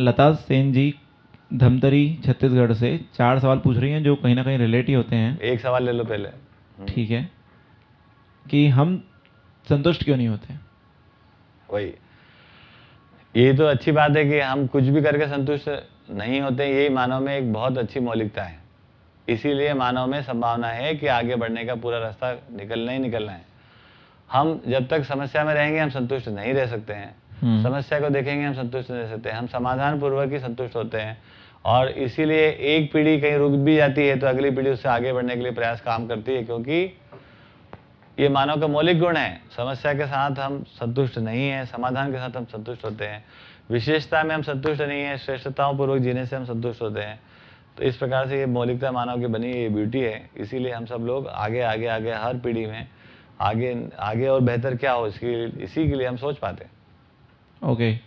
लता सेन जी धमतरी छत्तीसगढ़ से चार सवाल पूछ रही हैं जो कहीं ना कहीं रिलेट ही होते हैं। एक सवाल ले लो पहले। ठीक है। कि हम संतुष्ट क्यों नहीं होते? वही। ये तो अच्छी बात है कि हम कुछ भी करके संतुष्ट नहीं होते यही मानव में एक बहुत अच्छी मौलिकता है। इसीलिए मानव में संभावना है कि आगे बढ़ने का पूरा रास्ता निकलना ही निकलना है। हम जब तक समस्या में रहेंगे हम संतुष्ट नहीं रह सकते हैं। हम्म। समस्या को देखेंगे, हम संतुष्ट नहीं सकते हम समाधान पूर्वक ही संतुष्ट होते हैं। और इसीलिए एक पीढ़ी कहीं रुक भी जाती है तो अगली पीढ़ी उससे आगे बढ़ने के लिए प्रयास काम करती है, क्योंकि ये मानव का मौलिक गुण है। समस्या के साथ हम संतुष्ट नहीं है, समाधान के साथ हम संतुष्ट होते हैं। विशेषता में हम संतुष्ट नहीं है श्रेष्ठताओं पूर्वक जीने से हम संतुष्ट होते हैं। तो इस प्रकार से ये मौलिकता मानव की बनी ये ब्यूटी है। इसीलिए हम सब लोग आगे आगे आगे, हर पीढ़ी में आगे आगे और बेहतर क्या हो, इसकी इसी के लिए हम सोच पाते हैं। Okay.